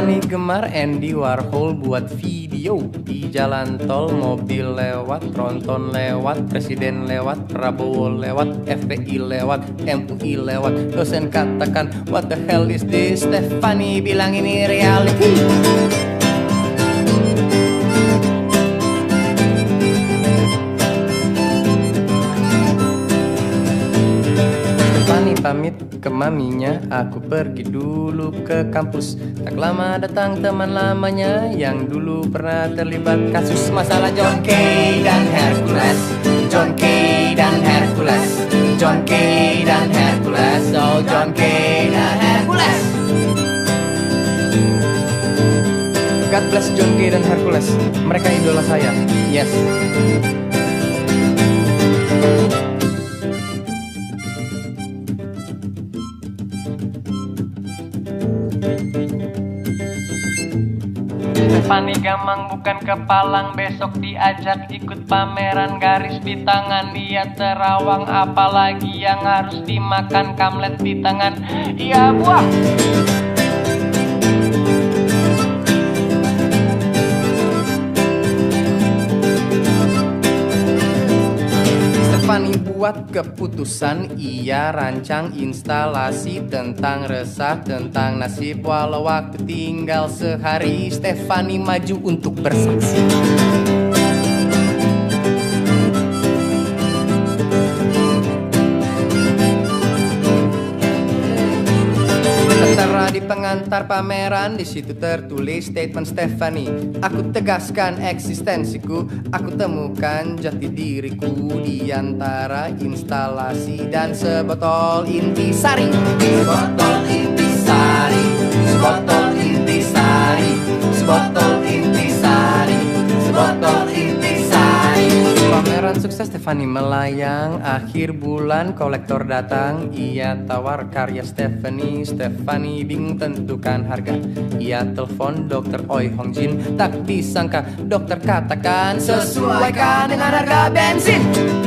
Stefani gemar Andy Warhol buat video Di jalan tol mobil lewat, tronton lewat Presiden lewat, Prabowo lewat FPI lewat, MUI lewat. Dosen katakan what the hell is this? Stefani bilang ini reality pamit ke maminya. Aku pergi dulu ke kampus. Tak lama datang teman lamanya Yang dulu pernah terlibat kasus masalah John Kay dan Hercules. John Kay dan Hercules. John Kay dan Hercules. Oh John Kay dan Hercules. God bless John Kay dan Hercules. Mereka idola saya. Yes Stefani Gamang bukan kepalang. Besok diajak ikut pameran garis di tangan. Dia terawang apalagi yang harus dimakan Kamlet di tangan. Iya buah Stefani buat keputusan Ia rancang instalasi tentang resah Tentang nasib walau waktu tinggal sehari. Stefani maju untuk bersaksi di pengantar pameran di situ tertulis statement Stefani. Aku tegaskan eksistensiku, aku temukan jati diriku di antara instalasi dan sebotol intisari. Sebotol intisari, sebotol intisari, sebotol Pameran sukses Stefani. Melayang Akhir bulan kolektor datang. Ia tawar karya Stefani. Stefani bingung tentukan harga. Ia telepon dokter Oi Hong Jin. Tak disangka dokter katakan Sesuaikan dengan harga bensin